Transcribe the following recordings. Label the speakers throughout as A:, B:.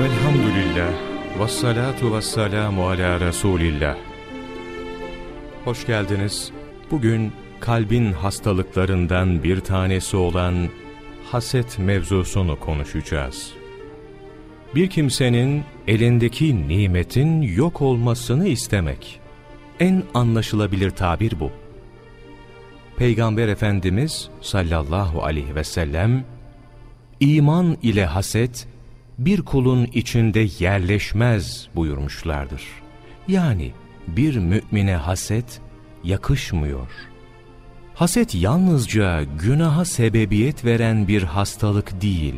A: Velhamdülillah ve salatu ve selamu ala Resulillah. Hoş geldiniz. Bugün kalbin hastalıklarından bir tanesi olan haset mevzusunu konuşacağız. Bir kimsenin elindeki nimetin yok olmasını istemek. En anlaşılabilir tabir bu. Peygamber Efendimiz sallallahu aleyhi ve sellem, iman ile haset, bir kulun içinde yerleşmez buyurmuşlardır. Yani bir mümine haset yakışmıyor. Haset yalnızca günaha sebebiyet veren bir hastalık değil.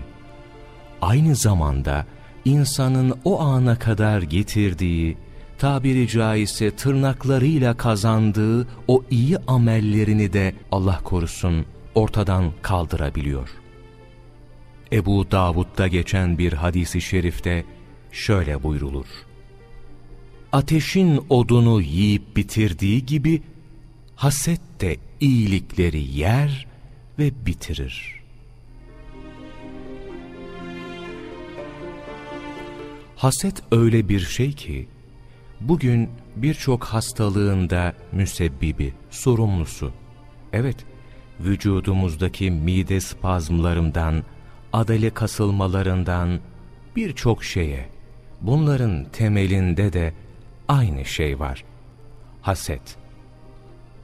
A: Aynı zamanda insanın o ana kadar getirdiği, tabiri caizse tırnaklarıyla kazandığı o iyi amellerini de Allah korusun ortadan kaldırabiliyor.'' Ebu Davud'da geçen bir hadisi şerifte şöyle buyrulur. Ateşin odunu yiyip bitirdiği gibi haset de iyilikleri yer ve bitirir. Haset öyle bir şey ki, bugün birçok hastalığında müsebbibi, sorumlusu. Evet, vücudumuzdaki mide spazmlarından, adale kasılmalarından birçok şeye, bunların temelinde de aynı şey var. Haset.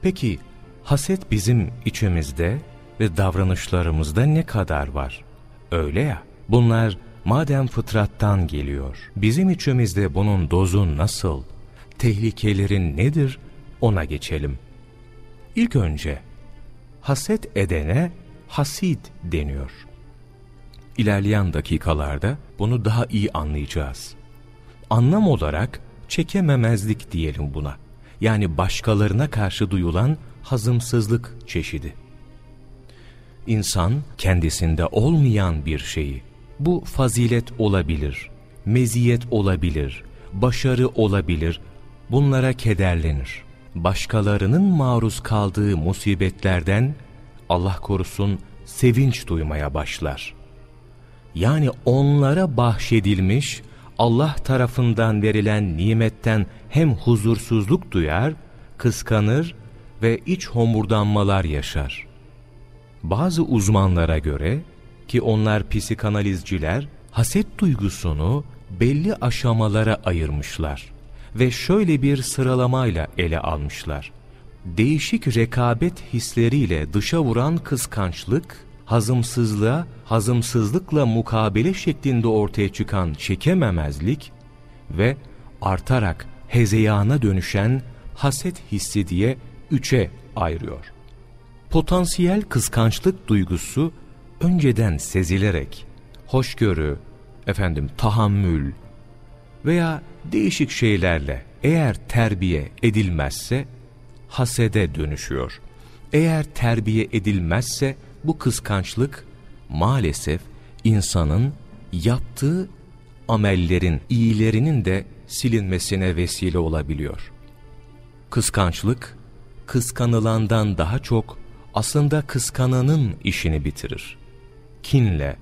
A: Peki, haset bizim içimizde ve davranışlarımızda ne kadar var? Öyle ya, bunlar madem fıtrattan geliyor, bizim içimizde bunun dozu nasıl, tehlikelerin nedir ona geçelim. İlk önce, haset edene hasid deniyor. İlerleyen dakikalarda bunu daha iyi anlayacağız. Anlam olarak çekememezlik diyelim buna. Yani başkalarına karşı duyulan hazımsızlık çeşidi. İnsan kendisinde olmayan bir şeyi, bu fazilet olabilir, meziyet olabilir, başarı olabilir, bunlara kederlenir. Başkalarının maruz kaldığı musibetlerden Allah korusun sevinç duymaya başlar yani onlara bahşedilmiş Allah tarafından verilen nimetten hem huzursuzluk duyar, kıskanır ve iç homurdanmalar yaşar. Bazı uzmanlara göre ki onlar psikanalizciler haset duygusunu belli aşamalara ayırmışlar ve şöyle bir sıralamayla ele almışlar. Değişik rekabet hisleriyle dışa vuran kıskançlık, hazımsızlığa, hazımsızlıkla mukabele şeklinde ortaya çıkan çekememezlik ve artarak hezeyana dönüşen haset hissi diye üçe ayırıyor. Potansiyel kıskançlık duygusu önceden sezilerek hoşgörü, efendim tahammül veya değişik şeylerle eğer terbiye edilmezse hasede dönüşüyor. Eğer terbiye edilmezse bu kıskançlık maalesef insanın yaptığı amellerin, iyilerinin de silinmesine vesile olabiliyor. Kıskançlık, kıskanılandan daha çok aslında kıskananın işini bitirir. Kinle,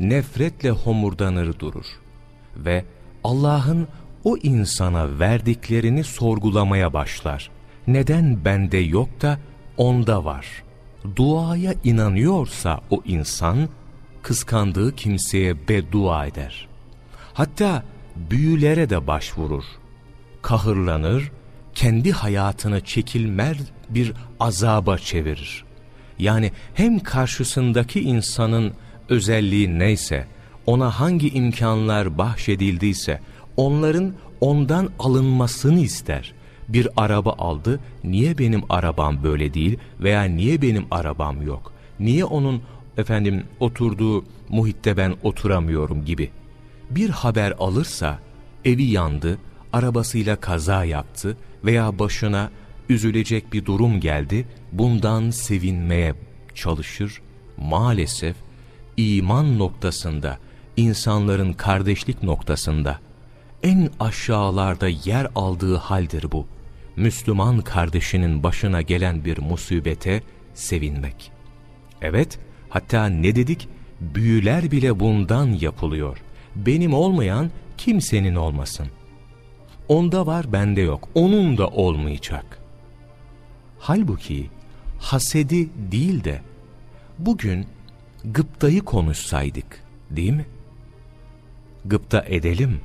A: nefretle homurdanır durur ve Allah'ın o insana verdiklerini sorgulamaya başlar. Neden bende yok da onda var? Duaya inanıyorsa o insan, kıskandığı kimseye beddua eder. Hatta büyülere de başvurur. Kahırlanır, kendi hayatını çekilmez bir azaba çevirir. Yani hem karşısındaki insanın özelliği neyse, ona hangi imkanlar bahşedildiyse, onların ondan alınmasını ister bir araba aldı, niye benim arabam böyle değil veya niye benim arabam yok? Niye onun efendim oturduğu muhitte ben oturamıyorum gibi. Bir haber alırsa evi yandı, arabasıyla kaza yaptı veya başına üzülecek bir durum geldi, bundan sevinmeye çalışır. Maalesef iman noktasında, insanların kardeşlik noktasında en aşağılarda yer aldığı haldir bu. Müslüman kardeşinin başına gelen bir musibete sevinmek. Evet, hatta ne dedik? Büyüler bile bundan yapılıyor. benim olmayan kimsenin olmasın. Onda var bende yok, onun da olmayacak. Halbuki hasedi değil de bugün gıptayı konuşsaydık değil mi? Gıpta edelim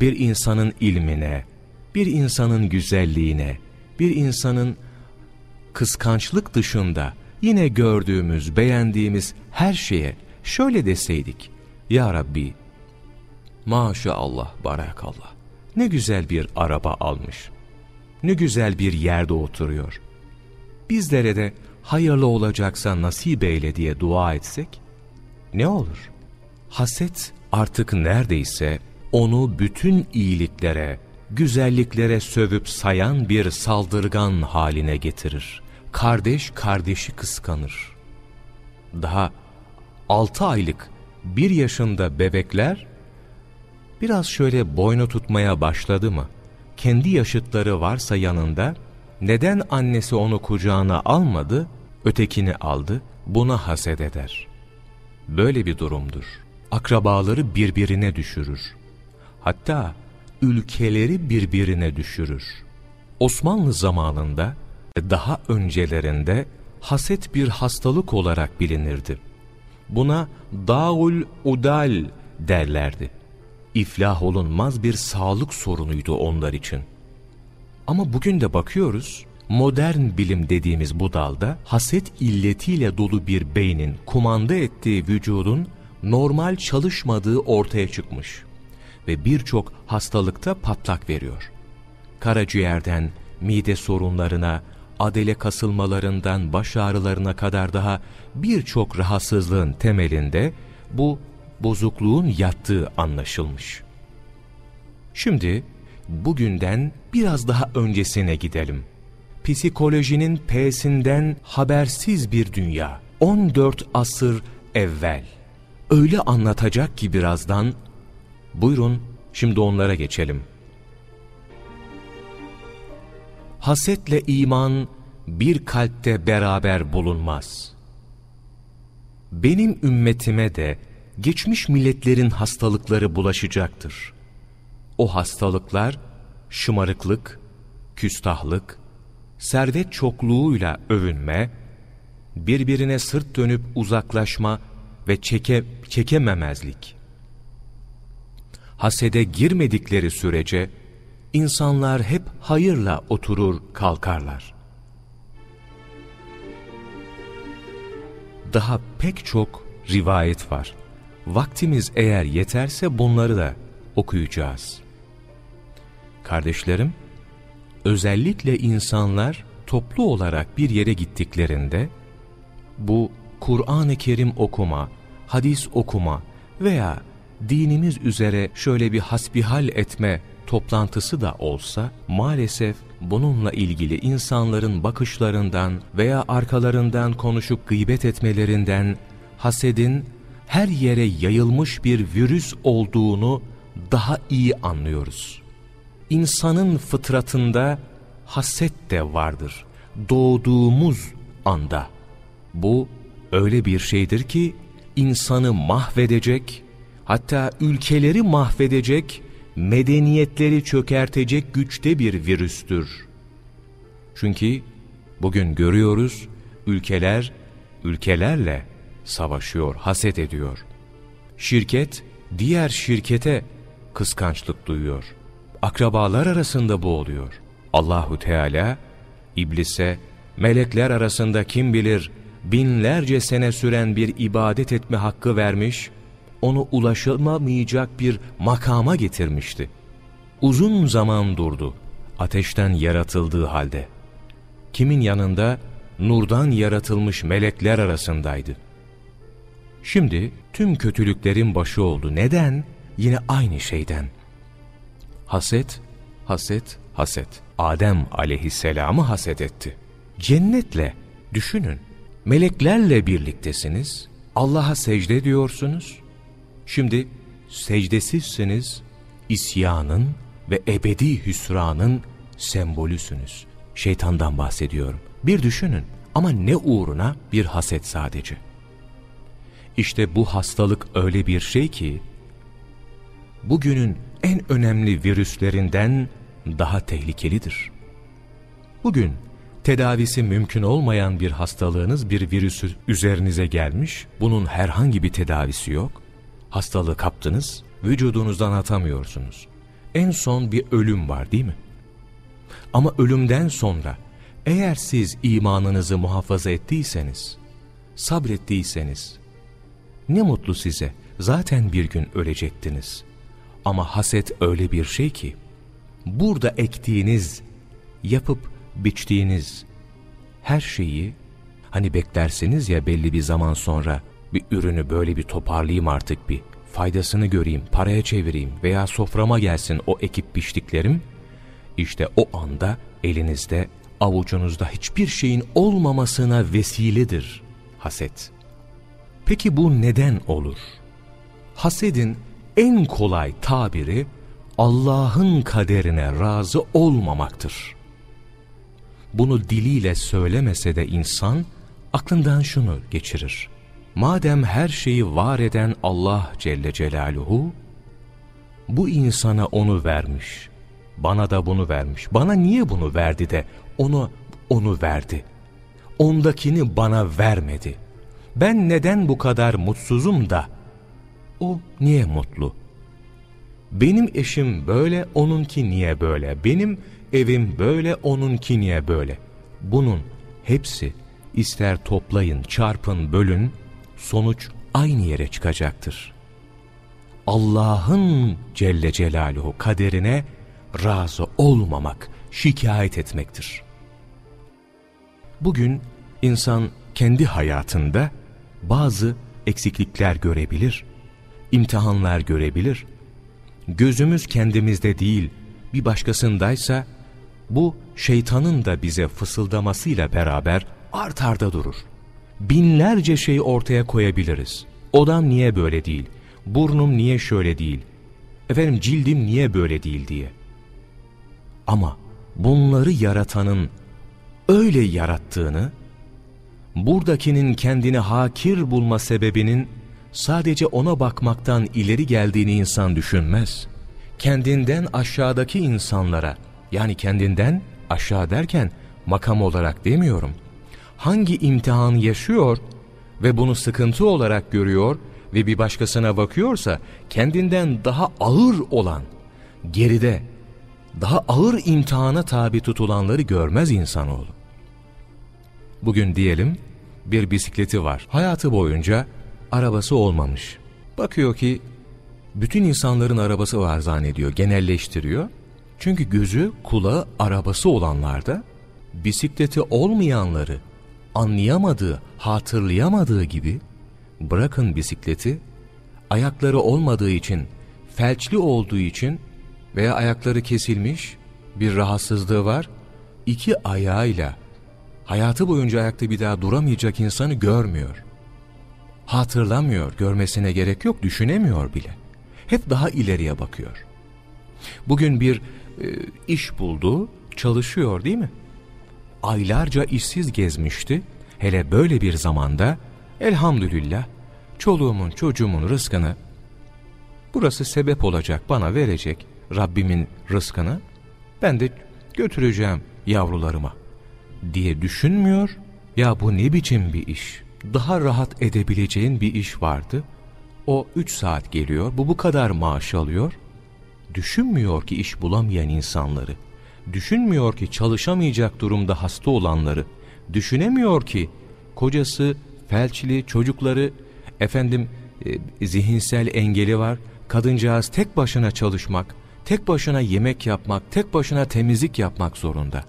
A: bir insanın ilmine, bir insanın güzelliğine, bir insanın kıskançlık dışında yine gördüğümüz, beğendiğimiz her şeye şöyle deseydik. Ya Rabbi, maşallah, barakallah, ne güzel bir araba almış, ne güzel bir yerde oturuyor. Bizlere de hayırlı olacaksa nasip eyle diye dua etsek, ne olur? Haset artık neredeyse onu bütün iyiliklere, güzelliklere sövüp sayan bir saldırgan haline getirir. Kardeş kardeşi kıskanır. Daha altı aylık bir yaşında bebekler biraz şöyle boynu tutmaya başladı mı, kendi yaşıtları varsa yanında, neden annesi onu kucağına almadı, ötekini aldı, buna haset eder. Böyle bir durumdur. Akrabaları birbirine düşürür. Hatta ülkeleri birbirine düşürür. Osmanlı zamanında daha öncelerinde haset bir hastalık olarak bilinirdi. Buna daul udal derlerdi. İflah olunmaz bir sağlık sorunuydu onlar için. Ama bugün de bakıyoruz, modern bilim dediğimiz bu dalda haset illetiyle dolu bir beynin kumanda ettiği vücudun normal çalışmadığı ortaya çıkmış ve birçok hastalıkta patlak veriyor. Karaciğerden mide sorunlarına, adele kasılmalarından baş ağrılarına kadar daha birçok rahatsızlığın temelinde bu bozukluğun yattığı anlaşılmış. Şimdi bugünden biraz daha öncesine gidelim. Psikolojinin P'sinden habersiz bir dünya. 14 asır evvel. Öyle anlatacak ki birazdan. Buyurun şimdi onlara geçelim. Hasetle iman bir kalpte beraber bulunmaz. Benim ümmetime de geçmiş milletlerin hastalıkları bulaşacaktır. O hastalıklar şımarıklık, küstahlık, servet çokluğuyla övünme, birbirine sırt dönüp uzaklaşma ve çeke, çekememezlik. Hasede girmedikleri sürece insanlar hep hayırla oturur kalkarlar. Daha pek çok rivayet var. Vaktimiz eğer yeterse bunları da okuyacağız. Kardeşlerim, özellikle insanlar toplu olarak bir yere gittiklerinde bu Kur'an-ı Kerim okuma, hadis okuma veya dinimiz üzere şöyle bir hasbihal etme toplantısı da olsa maalesef bununla ilgili insanların bakışlarından veya arkalarından konuşup gıybet etmelerinden hasedin her yere yayılmış bir virüs olduğunu daha iyi anlıyoruz. İnsanın fıtratında haset de vardır. Doğduğumuz anda. Bu öyle bir şeydir ki insanı mahvedecek, hatta ülkeleri mahvedecek, medeniyetleri çökertecek güçte bir virüstür. Çünkü bugün görüyoruz ülkeler ülkelerle savaşıyor, haset ediyor. Şirket diğer şirkete kıskançlık duyuyor. Akrabalar arasında bu oluyor. Allahu Teala iblise melekler arasında kim bilir binlerce sene süren bir ibadet etme hakkı vermiş, onu ulaşılamayacak bir makama getirmişti. Uzun zaman durdu, ateşten yaratıldığı halde. Kimin yanında? Nurdan yaratılmış melekler arasındaydı. Şimdi tüm kötülüklerin başı oldu. Neden? Yine aynı şeyden. Haset, haset, haset. Adem aleyhisselamı haset etti. Cennetle, düşünün, meleklerle birliktesiniz, Allah'a secde ediyorsunuz. Şimdi secdesizsiniz, isyanın ve ebedi hüsranın sembolüsünüz. Şeytandan bahsediyorum. Bir düşünün ama ne uğruna bir haset sadece. İşte bu hastalık öyle bir şey ki, bugünün en önemli virüslerinden daha tehlikelidir. Bugün tedavisi mümkün olmayan bir hastalığınız bir virüsü üzerinize gelmiş, bunun herhangi bir tedavisi yok. Hastalığı kaptınız, vücudunuzdan atamıyorsunuz. En son bir ölüm var değil mi? Ama ölümden sonra eğer siz imanınızı muhafaza ettiyseniz, sabrettiyseniz, ne mutlu size, zaten bir gün ölecektiniz. Ama haset öyle bir şey ki, burada ektiğiniz, yapıp biçtiğiniz her şeyi, hani beklersiniz ya belli bir zaman sonra, bir ürünü böyle bir toparlayayım artık bir, faydasını göreyim, paraya çevireyim veya soframa gelsin o ekip biçtiklerim, işte o anda elinizde, avucunuzda hiçbir şeyin olmamasına vesiledir haset. Peki bu neden olur? Hasedin en kolay tabiri Allah'ın kaderine razı olmamaktır. Bunu diliyle söylemese de insan aklından şunu geçirir. Madem her şeyi var eden Allah Celle Celaluhu, bu insana onu vermiş, bana da bunu vermiş. Bana niye bunu verdi de onu onu verdi? Ondakini bana vermedi. Ben neden bu kadar mutsuzum da o niye mutlu? Benim eşim böyle, onunki niye böyle? Benim evim böyle, onunki niye böyle? Bunun hepsi ister toplayın, çarpın, bölün, sonuç aynı yere çıkacaktır. Allah'ın Celle Celaluhu kaderine razı olmamak, şikayet etmektir. Bugün insan kendi hayatında bazı eksiklikler görebilir, imtihanlar görebilir. Gözümüz kendimizde değil, bir başkasındaysa bu şeytanın da bize fısıldamasıyla beraber artarda durur. Binlerce şey ortaya koyabiliriz. Odam niye böyle değil, burnum niye şöyle değil, efendim cildim niye böyle değil diye. Ama bunları yaratanın öyle yarattığını, buradakinin kendini hakir bulma sebebinin sadece ona bakmaktan ileri geldiğini insan düşünmez. Kendinden aşağıdaki insanlara, yani kendinden aşağı derken makam olarak demiyorum. Hangi imtihan yaşıyor ve bunu sıkıntı olarak görüyor ve bir başkasına bakıyorsa kendinden daha ağır olan, geride, daha ağır imtihana tabi tutulanları görmez insanoğlu. Bugün diyelim bir bisikleti var. Hayatı boyunca arabası olmamış. Bakıyor ki bütün insanların arabası var zannediyor, genelleştiriyor. Çünkü gözü, kulağı arabası olanlarda bisikleti olmayanları anlayamadığı, hatırlayamadığı gibi bırakın bisikleti, ayakları olmadığı için, felçli olduğu için veya ayakları kesilmiş bir rahatsızlığı var, iki ayağıyla hayatı boyunca ayakta bir daha duramayacak insanı görmüyor. Hatırlamıyor, görmesine gerek yok, düşünemiyor bile. Hep daha ileriye bakıyor. Bugün bir e, iş buldu, çalışıyor değil mi? Aylarca işsiz gezmişti. Hele böyle bir zamanda elhamdülillah çoluğumun çocuğumun rızkını burası sebep olacak bana verecek Rabbimin rızkını ben de götüreceğim yavrularıma diye düşünmüyor. Ya bu ne biçim bir iş? Daha rahat edebileceğin bir iş vardı. O 3 saat geliyor. Bu bu kadar maaş alıyor. Düşünmüyor ki iş bulamayan insanları. Düşünmüyor ki çalışamayacak durumda hasta olanları. Düşünemiyor ki kocası, felçli, çocukları, efendim e, zihinsel engeli var. Kadıncağız tek başına çalışmak, tek başına yemek yapmak, tek başına temizlik yapmak zorunda.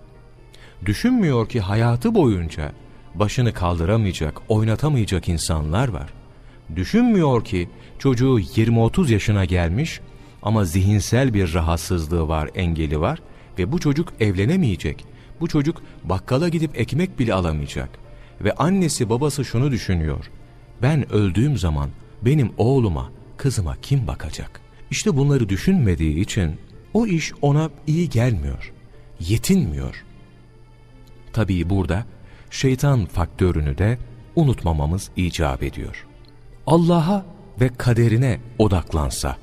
A: Düşünmüyor ki hayatı boyunca başını kaldıramayacak, oynatamayacak insanlar var. Düşünmüyor ki çocuğu 20-30 yaşına gelmiş ama zihinsel bir rahatsızlığı var, engeli var ve bu çocuk evlenemeyecek. Bu çocuk bakkala gidip ekmek bile alamayacak. Ve annesi babası şunu düşünüyor. Ben öldüğüm zaman benim oğluma, kızıma kim bakacak? İşte bunları düşünmediği için o iş ona iyi gelmiyor. Yetinmiyor. Tabii burada şeytan faktörünü de unutmamamız icap ediyor. Allah'a ve kaderine odaklansa,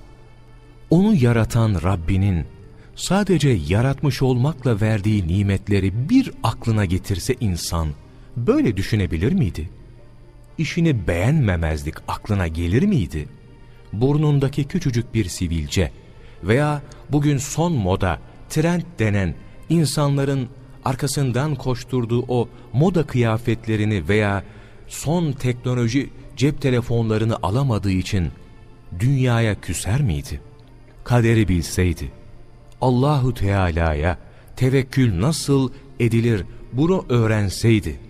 A: onu yaratan Rabbinin sadece yaratmış olmakla verdiği nimetleri bir aklına getirse insan böyle düşünebilir miydi? İşini beğenmemezlik aklına gelir miydi? Burnundaki küçücük bir sivilce veya bugün son moda, trend denen insanların arkasından koşturduğu o moda kıyafetlerini veya son teknoloji cep telefonlarını alamadığı için dünyaya küser miydi? Kaderi bilseydi, Allahu Teala'ya tevekkül nasıl edilir bunu öğrenseydi,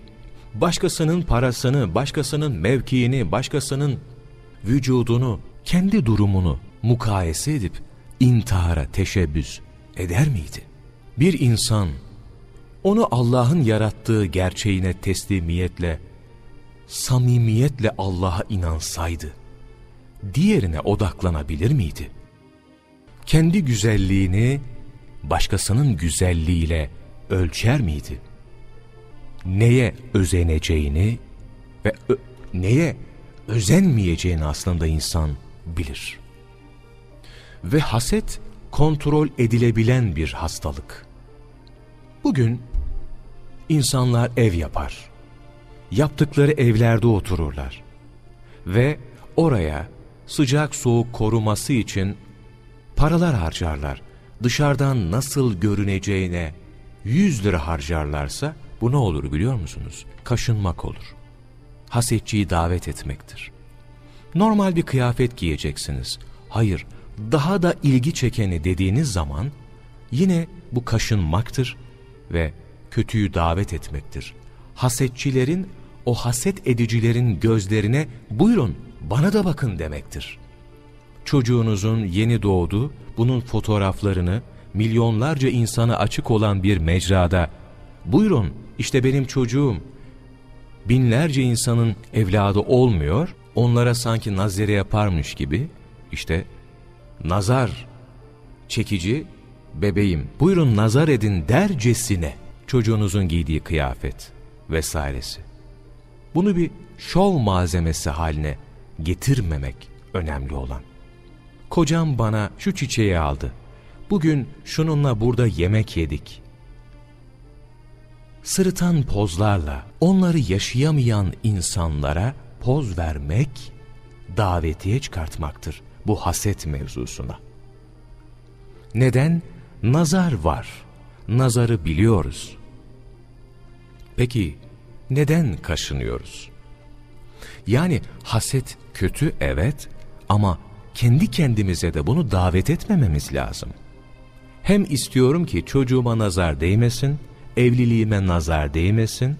A: başkasının parasını, başkasının mevkiini, başkasının vücudunu, kendi durumunu mukayese edip intihara teşebbüs eder miydi? Bir insan onu Allah'ın yarattığı gerçeğine teslimiyetle, samimiyetle Allah'a inansaydı, diğerine odaklanabilir miydi? Kendi güzelliğini başkasının güzelliğiyle ölçer miydi? Neye özeneceğini ve neye özenmeyeceğini aslında insan bilir. Ve haset kontrol edilebilen bir hastalık. Bugün insanlar ev yapar. Yaptıkları evlerde otururlar. Ve oraya sıcak soğuk koruması için paralar harcarlar. Dışarıdan nasıl görüneceğine 100 lira harcarlarsa bu ne olur biliyor musunuz? Kaşınmak olur. Hasetçiyi davet etmektir. Normal bir kıyafet giyeceksiniz. Hayır, daha da ilgi çekeni dediğiniz zaman yine bu kaşınmaktır ve kötüyü davet etmektir. Hasetçilerin, o haset edicilerin gözlerine buyurun bana da bakın demektir. Çocuğunuzun yeni doğdu, bunun fotoğraflarını milyonlarca insana açık olan bir mecrada buyurun işte benim çocuğum binlerce insanın evladı olmuyor, onlara sanki nazire yaparmış gibi işte nazar çekici bebeğim buyurun nazar edin dercesine çocuğunuzun giydiği kıyafet vesairesi. Bunu bir şov malzemesi haline getirmemek önemli olan. Kocam bana şu çiçeği aldı. Bugün şununla burada yemek yedik. Sırıtan pozlarla onları yaşayamayan insanlara poz vermek, davetiye çıkartmaktır bu haset mevzusuna. Neden? Nazar var. Nazarı biliyoruz. Peki neden kaşınıyoruz? Yani haset kötü evet ama kendi kendimize de bunu davet etmememiz lazım. Hem istiyorum ki çocuğuma nazar değmesin, evliliğime nazar değmesin,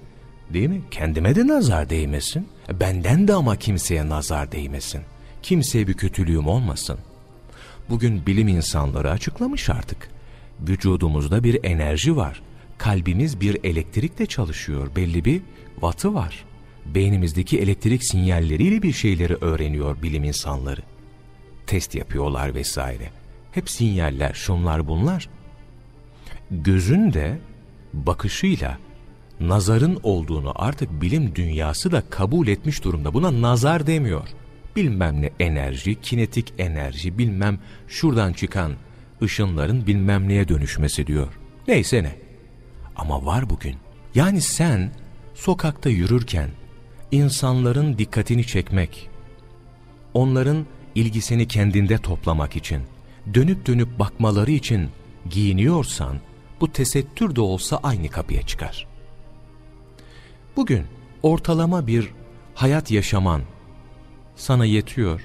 A: değil mi? Kendime de nazar değmesin, benden de ama kimseye nazar değmesin. Kimseye bir kötülüğüm olmasın. Bugün bilim insanları açıklamış artık. Vücudumuzda bir enerji var. Kalbimiz bir elektrikle çalışıyor. Belli bir vatı var. Beynimizdeki elektrik sinyalleriyle bir şeyleri öğreniyor bilim insanları. Test yapıyorlar vesaire. Hep sinyaller, şunlar bunlar. Gözün de bakışıyla nazarın olduğunu artık bilim dünyası da kabul etmiş durumda. Buna nazar demiyor. Bilmem ne enerji, kinetik enerji, bilmem şuradan çıkan ışınların bilmem neye dönüşmesi diyor. Neyse ne. Ama var bugün. Yani sen sokakta yürürken insanların dikkatini çekmek, onların ilgisini kendinde toplamak için, dönüp dönüp bakmaları için giyiniyorsan, bu tesettür de olsa aynı kapıya çıkar. Bugün ortalama bir hayat yaşaman sana yetiyor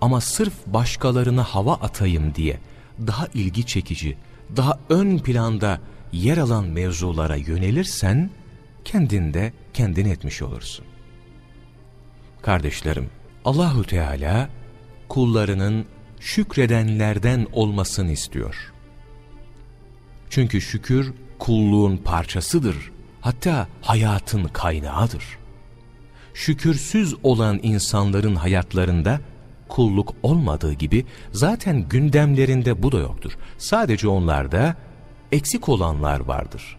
A: ama sırf başkalarına hava atayım diye daha ilgi çekici, daha ön planda yer alan mevzulara yönelirsen kendinde kendin etmiş olursun. Kardeşlerim, Allahu Teala kullarının şükredenlerden olmasını istiyor. Çünkü şükür kulluğun parçasıdır. Hatta hayatın kaynağıdır. Şükürsüz olan insanların hayatlarında kulluk olmadığı gibi zaten gündemlerinde bu da yoktur. Sadece onlarda eksik olanlar vardır.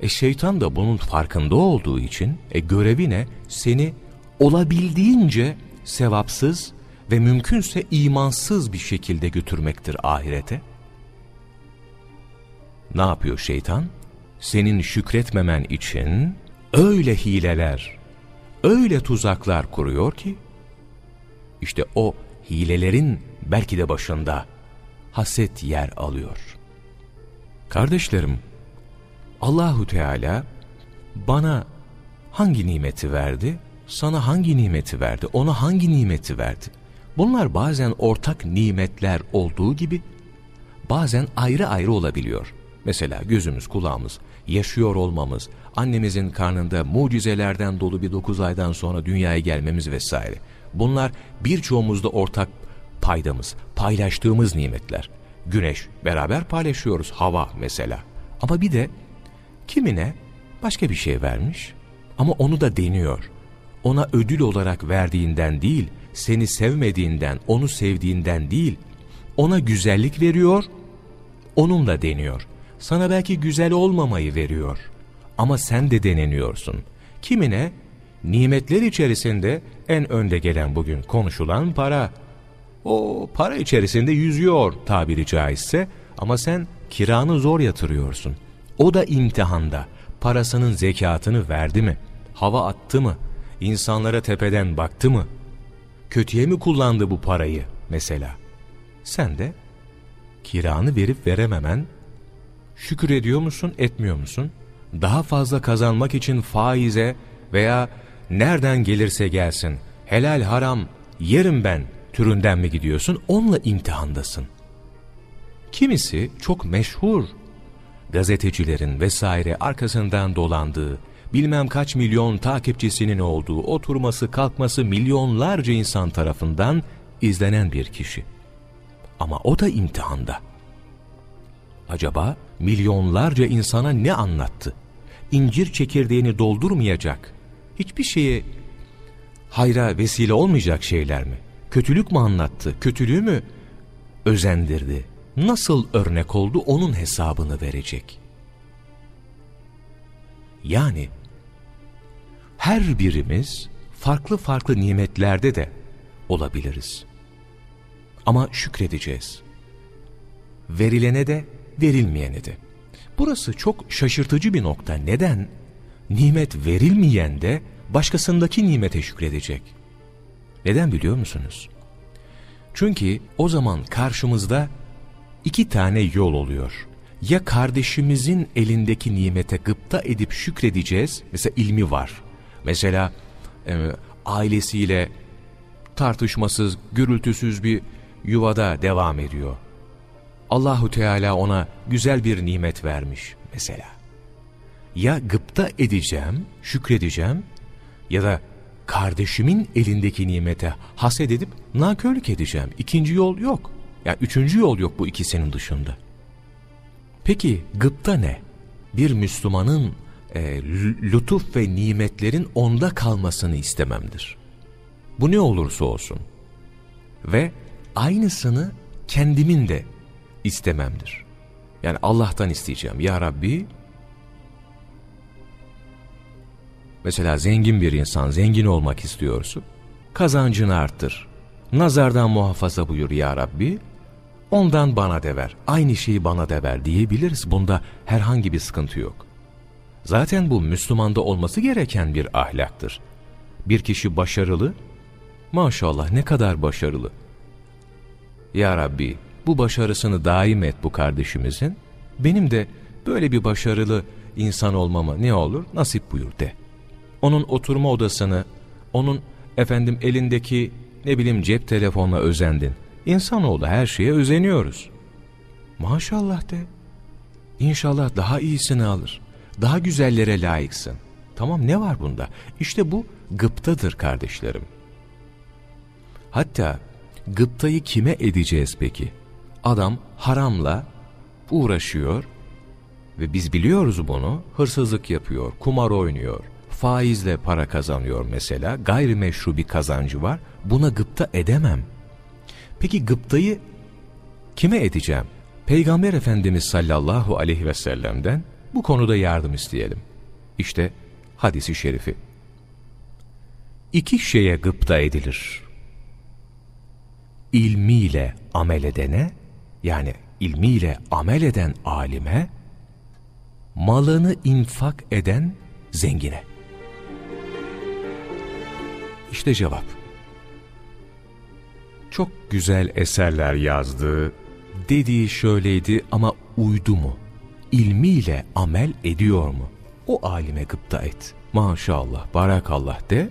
A: E şeytan da bunun farkında olduğu için e görevi ne? Seni olabildiğince sevapsız ve mümkünse imansız bir şekilde götürmektir ahirete. Ne yapıyor şeytan? Senin şükretmemen için öyle hileler, öyle tuzaklar kuruyor ki, işte o hilelerin belki de başında haset yer alıyor. Kardeşlerim, Allahu Teala bana hangi nimeti verdi? Sana hangi nimeti verdi? Ona hangi nimeti verdi? Bunlar bazen ortak nimetler olduğu gibi bazen ayrı ayrı olabiliyor. Mesela gözümüz, kulağımız, yaşıyor olmamız, annemizin karnında mucizelerden dolu bir dokuz aydan sonra dünyaya gelmemiz vesaire. Bunlar birçoğumuzda ortak paydamız, paylaştığımız nimetler. Güneş, beraber paylaşıyoruz, hava mesela. Ama bir de kimine başka bir şey vermiş ama onu da deniyor. Ona ödül olarak verdiğinden değil, seni sevmediğinden, onu sevdiğinden değil, ona güzellik veriyor, onunla deniyor. Sana belki güzel olmamayı veriyor. Ama sen de deneniyorsun. Kimine? Nimetler içerisinde en önde gelen bugün konuşulan para. O para içerisinde yüzüyor tabiri caizse ama sen kiranı zor yatırıyorsun. O da imtihanda. Parasının zekatını verdi mi? Hava attı mı? İnsanlara tepeden baktı mı? Kötüye mi kullandı bu parayı mesela? Sen de kiranı verip verememen şükür ediyor musun, etmiyor musun? Daha fazla kazanmak için faize veya nereden gelirse gelsin, helal haram yerim ben türünden mi gidiyorsun? Onunla imtihandasın. Kimisi çok meşhur gazetecilerin vesaire arkasından dolandığı, bilmem kaç milyon takipçisinin olduğu, oturması kalkması milyonlarca insan tarafından izlenen bir kişi. Ama o da imtihanda. Acaba milyonlarca insana ne anlattı? İncir çekirdeğini doldurmayacak, hiçbir şeye hayra vesile olmayacak şeyler mi? Kötülük mü anlattı, kötülüğü mü özendirdi? Nasıl örnek oldu onun hesabını verecek. Yani her birimiz farklı farklı nimetlerde de olabiliriz. Ama şükredeceğiz. Verilene de verilmeyene de. Burası çok şaşırtıcı bir nokta. Neden? Nimet verilmeyen de başkasındaki nimete şükredecek. Neden biliyor musunuz? Çünkü o zaman karşımızda iki tane yol oluyor. Ya kardeşimizin elindeki nimete gıpta edip şükredeceğiz, mesela ilmi var. Mesela e, ailesiyle tartışmasız, gürültüsüz bir yuvada devam ediyor. Allahu Teala ona güzel bir nimet vermiş mesela. Ya gıpta edeceğim, şükredeceğim ya da kardeşimin elindeki nimete haset edip nankörlük edeceğim. İkinci yol yok. Yani üçüncü yol yok bu ikisinin dışında. Peki gıpta ne? Bir Müslümanın e, lütuf ve nimetlerin onda kalmasını istememdir. Bu ne olursa olsun. Ve aynısını kendimin de istememdir. Yani Allah'tan isteyeceğim. Ya Rabbi, mesela zengin bir insan, zengin olmak istiyorsun. Kazancını arttır. Nazardan muhafaza buyur ya Rabbi. Ondan bana de ver, aynı şeyi bana de ver diyebiliriz. Bunda herhangi bir sıkıntı yok. Zaten bu Müslümanda olması gereken bir ahlaktır. Bir kişi başarılı, maşallah ne kadar başarılı. Ya Rabbi bu başarısını daim et bu kardeşimizin. Benim de böyle bir başarılı insan olmama ne olur nasip buyur de. Onun oturma odasını, onun efendim elindeki ne bileyim cep telefonla özendin. İnsanoğlu her şeye özeniyoruz. Maşallah de. İnşallah daha iyisini alır. Daha güzellere layıksın. Tamam ne var bunda? İşte bu gıptadır kardeşlerim. Hatta gıptayı kime edeceğiz peki? Adam haramla uğraşıyor ve biz biliyoruz bunu. Hırsızlık yapıyor, kumar oynuyor, faizle para kazanıyor mesela. Gayrimeşru bir kazancı var. Buna gıpta edemem. Peki gıptayı kime edeceğim? Peygamber Efendimiz sallallahu aleyhi ve sellem'den bu konuda yardım isteyelim. İşte hadisi şerifi. İki şeye gıpta edilir. ilmiyle amel edene, yani ilmiyle amel eden alime, malını infak eden zengine. İşte cevap. Çok güzel eserler yazdı, dediği şöyleydi ama uydu mu? İlmiyle amel ediyor mu? O alime gıpta et. Maşallah, barakallah de,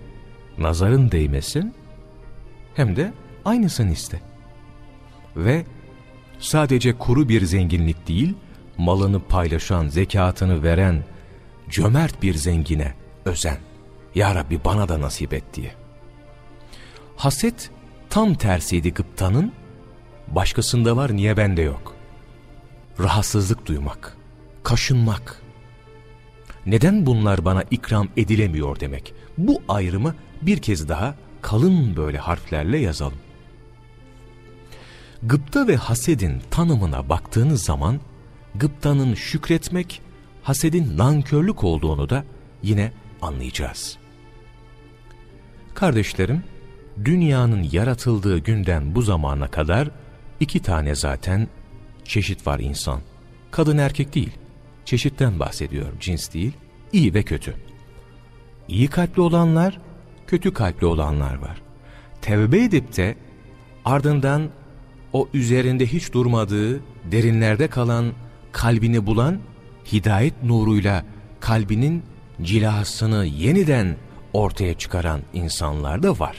A: nazarın değmesin, hem de aynısını iste. Ve sadece kuru bir zenginlik değil, malını paylaşan, zekatını veren, cömert bir zengine özen. Ya Rabbi bana da nasip et diye. Haset tam tersiydi gıptanın, başkasında var niye bende yok? Rahatsızlık duymak, kaşınmak. Neden bunlar bana ikram edilemiyor demek. Bu ayrımı bir kez daha kalın böyle harflerle yazalım. Gıpta ve hasedin tanımına baktığınız zaman gıptanın şükretmek, hasedin nankörlük olduğunu da yine anlayacağız. Kardeşlerim, dünyanın yaratıldığı günden bu zamana kadar iki tane zaten çeşit var insan. Kadın erkek değil, çeşitten bahsediyorum, cins değil, iyi ve kötü. İyi kalpli olanlar, kötü kalpli olanlar var. Tevbe edip de ardından o üzerinde hiç durmadığı, derinlerde kalan, kalbini bulan, hidayet nuruyla kalbinin cilasını yeniden ortaya çıkaran insanlar da var.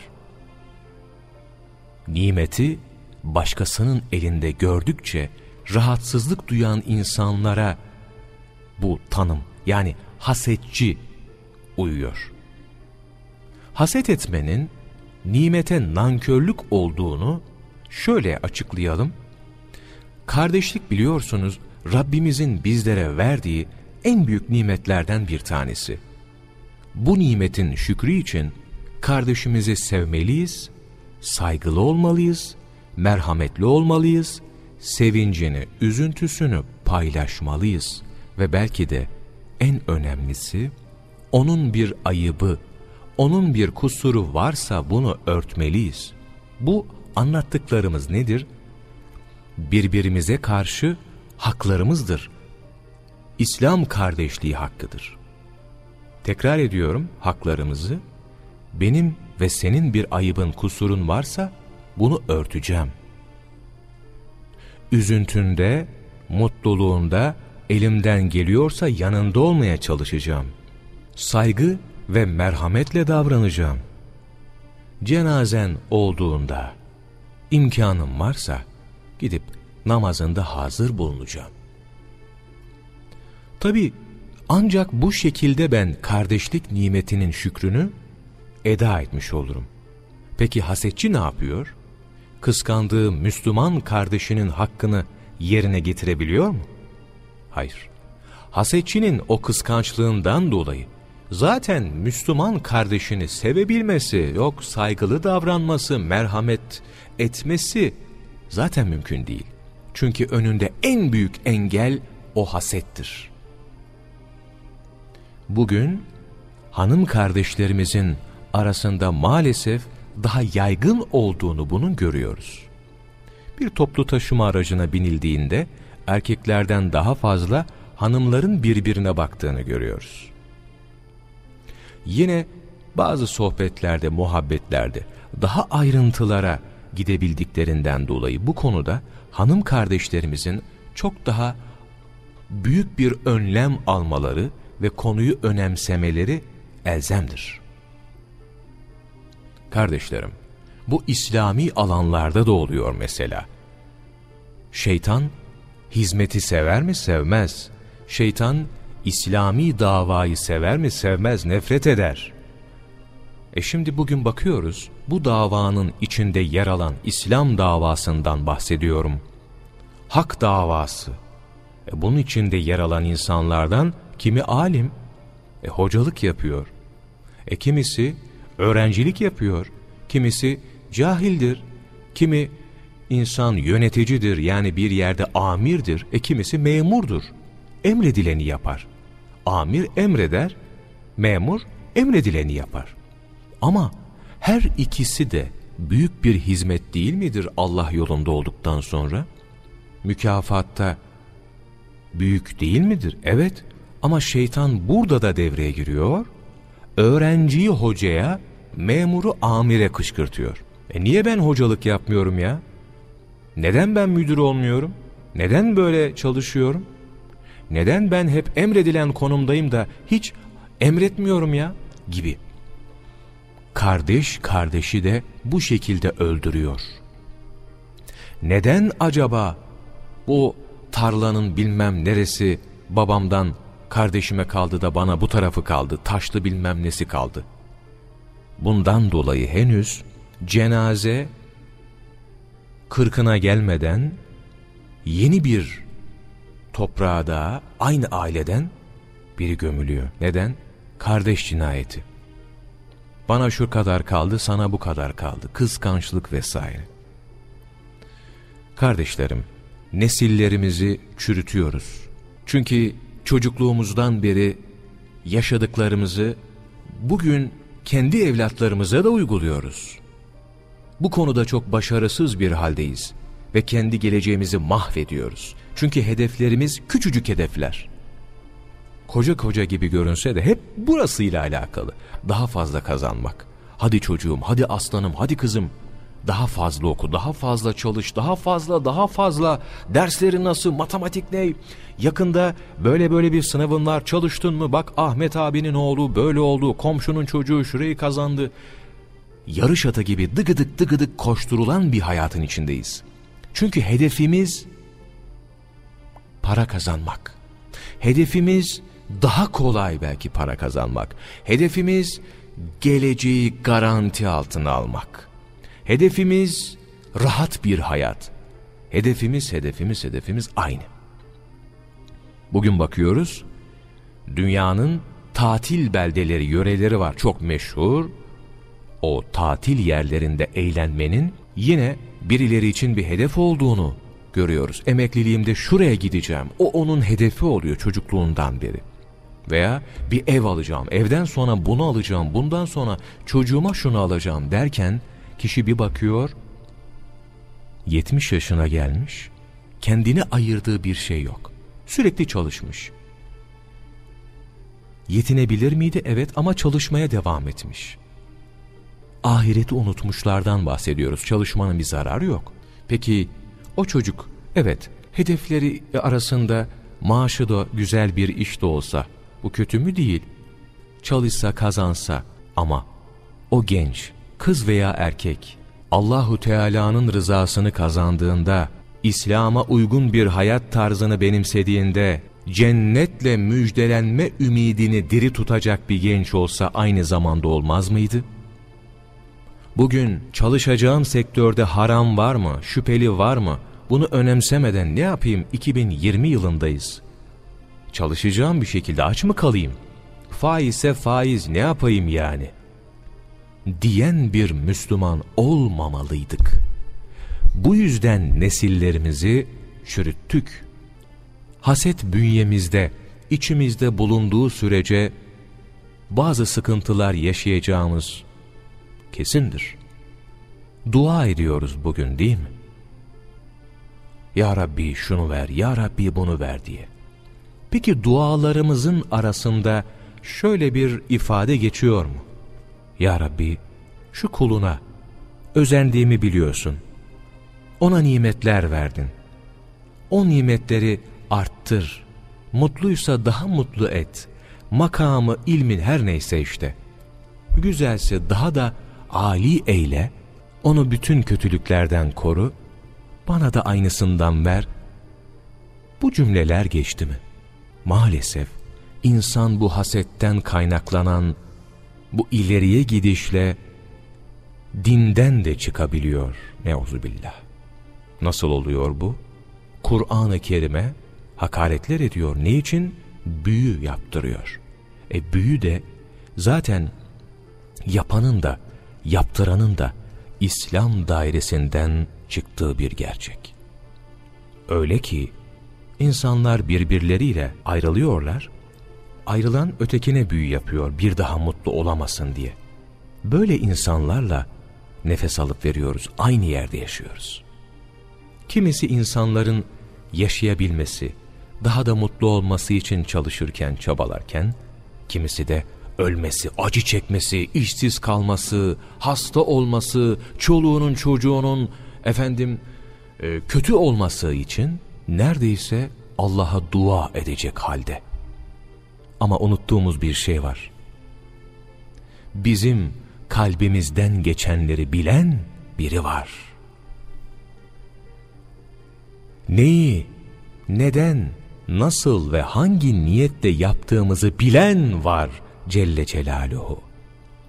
A: Nimeti başkasının elinde gördükçe rahatsızlık duyan insanlara bu tanım yani hasetçi uyuyor. Haset etmenin nimete nankörlük olduğunu şöyle açıklayalım. Kardeşlik biliyorsunuz Rabbimizin bizlere verdiği en büyük nimetlerden bir tanesi. Bu nimetin şükrü için kardeşimizi sevmeliyiz, saygılı olmalıyız, merhametli olmalıyız, sevincini, üzüntüsünü paylaşmalıyız ve belki de en önemlisi onun bir ayıbı, onun bir kusuru varsa bunu örtmeliyiz. Bu anlattıklarımız nedir? Birbirimize karşı haklarımızdır. İslam kardeşliği hakkıdır. Tekrar ediyorum haklarımızı. Benim ve senin bir ayıbın, kusurun varsa bunu örteceğim. Üzüntünde, mutluluğunda elimden geliyorsa yanında olmaya çalışacağım. Saygı ve merhametle davranacağım. Cenazen olduğunda imkanım varsa gidip namazında hazır bulunacağım. Tabi ancak bu şekilde ben kardeşlik nimetinin şükrünü eda etmiş olurum. Peki hasetçi ne yapıyor? Kıskandığı Müslüman kardeşinin hakkını yerine getirebiliyor mu? Hayır. Hasetçinin o kıskançlığından dolayı zaten Müslüman kardeşini sevebilmesi, yok saygılı davranması, merhamet etmesi zaten mümkün değil. Çünkü önünde en büyük engel o hasettir. Bugün hanım kardeşlerimizin arasında maalesef daha yaygın olduğunu bunun görüyoruz. Bir toplu taşıma aracına binildiğinde erkeklerden daha fazla hanımların birbirine baktığını görüyoruz. Yine bazı sohbetlerde, muhabbetlerde daha ayrıntılara gidebildiklerinden dolayı bu konuda hanım kardeşlerimizin çok daha büyük bir önlem almaları ve konuyu önemsemeleri elzemdir. Kardeşlerim, bu İslami alanlarda da oluyor mesela. Şeytan hizmeti sever mi sevmez. Şeytan İslami davayı sever mi sevmez nefret eder. E şimdi bugün bakıyoruz bu davanın içinde yer alan İslam davasından bahsediyorum. Hak davası. E bunun içinde yer alan insanlardan kimi alim, e hocalık yapıyor. E kimisi öğrencilik yapıyor, kimisi cahildir, kimi insan yöneticidir yani bir yerde amirdir, e kimisi memurdur. Emredileni yapar. Amir emreder, memur emredileni yapar. Ama her ikisi de büyük bir hizmet değil midir Allah yolunda olduktan sonra? Mükafatta büyük değil midir? Evet ama şeytan burada da devreye giriyor. Öğrenciyi hocaya, memuru amire kışkırtıyor. E niye ben hocalık yapmıyorum ya? Neden ben müdür olmuyorum? Neden böyle çalışıyorum? Neden ben hep emredilen konumdayım da hiç emretmiyorum ya? Gibi. Kardeş kardeşi de bu şekilde öldürüyor. Neden acaba bu tarlanın bilmem neresi babamdan kardeşime kaldı da bana bu tarafı kaldı, taşlı bilmem nesi kaldı. Bundan dolayı henüz cenaze kırkına gelmeden yeni bir toprağa da aynı aileden biri gömülüyor. Neden? Kardeş cinayeti. Bana şu kadar kaldı, sana bu kadar kaldı. Kıskançlık vesaire. Kardeşlerim, nesillerimizi çürütüyoruz. Çünkü çocukluğumuzdan beri yaşadıklarımızı bugün kendi evlatlarımıza da uyguluyoruz. Bu konuda çok başarısız bir haldeyiz ve kendi geleceğimizi mahvediyoruz. Çünkü hedeflerimiz küçücük hedefler. Koca koca gibi görünse de hep burasıyla alakalı. Daha fazla kazanmak. Hadi çocuğum, hadi aslanım, hadi kızım. Daha fazla oku, daha fazla çalış, daha fazla, daha fazla. Dersleri nasıl, matematik ne? Yakında böyle böyle bir sınavın var, çalıştın mı? Bak Ahmet abinin oğlu böyle oldu, komşunun çocuğu şurayı kazandı. Yarış atı gibi dıgıdık dıgıdık koşturulan bir hayatın içindeyiz. Çünkü hedefimiz para kazanmak. Hedefimiz daha kolay belki para kazanmak. Hedefimiz geleceği garanti altına almak. Hedefimiz rahat bir hayat. Hedefimiz, hedefimiz, hedefimiz aynı. Bugün bakıyoruz, dünyanın tatil beldeleri, yöreleri var. Çok meşhur. O tatil yerlerinde eğlenmenin yine birileri için bir hedef olduğunu görüyoruz. Emekliliğimde şuraya gideceğim. O onun hedefi oluyor çocukluğundan beri. Veya bir ev alacağım, evden sonra bunu alacağım, bundan sonra çocuğuma şunu alacağım derken kişi bir bakıyor, 70 yaşına gelmiş, kendini ayırdığı bir şey yok. Sürekli çalışmış. Yetinebilir miydi? Evet ama çalışmaya devam etmiş. Ahireti unutmuşlardan bahsediyoruz. Çalışmanın bir zararı yok. Peki o çocuk evet hedefleri arasında maaşı da güzel bir iş de olsa bu kötü mü değil? Çalışsa kazansa ama o genç kız veya erkek Allahu Teala'nın rızasını kazandığında İslam'a uygun bir hayat tarzını benimsediğinde cennetle müjdelenme ümidini diri tutacak bir genç olsa aynı zamanda olmaz mıydı? Bugün çalışacağım sektörde haram var mı, şüpheli var mı? Bunu önemsemeden ne yapayım 2020 yılındayız. Çalışacağım bir şekilde aç mı kalayım? Faizse faiz ne yapayım yani? Diyen bir Müslüman olmamalıydık. Bu yüzden nesillerimizi çürüttük. Haset bünyemizde, içimizde bulunduğu sürece bazı sıkıntılar yaşayacağımız kesindir. Dua ediyoruz bugün değil mi? Ya Rabbi şunu ver, Ya Rabbi bunu ver diye. Peki dualarımızın arasında şöyle bir ifade geçiyor mu? Ya Rabbi şu kuluna özendiğimi biliyorsun. Ona nimetler verdin. O nimetleri arttır. Mutluysa daha mutlu et. Makamı, ilmin her neyse işte. Güzelse daha da âli eyle, onu bütün kötülüklerden koru, bana da aynısından ver. Bu cümleler geçti mi? Maalesef insan bu hasetten kaynaklanan bu ileriye gidişle dinden de çıkabiliyor. Neuzubillah. Nasıl oluyor bu? Kur'an-ı Kerim'e hakaretler ediyor. Ne için? Büyü yaptırıyor. E büyü de zaten yapanın da yaptıranın da İslam dairesinden çıktığı bir gerçek. Öyle ki insanlar birbirleriyle ayrılıyorlar, ayrılan ötekine büyü yapıyor bir daha mutlu olamasın diye. Böyle insanlarla nefes alıp veriyoruz. Aynı yerde yaşıyoruz. Kimisi insanların yaşayabilmesi, daha da mutlu olması için çalışırken, çabalarken, kimisi de ölmesi, acı çekmesi, işsiz kalması, hasta olması, çoluğunun çocuğunun efendim e, kötü olması için neredeyse Allah'a dua edecek halde. Ama unuttuğumuz bir şey var. Bizim kalbimizden geçenleri bilen biri var. Neyi, neden, nasıl ve hangi niyetle yaptığımızı bilen var Celle Celaluhu.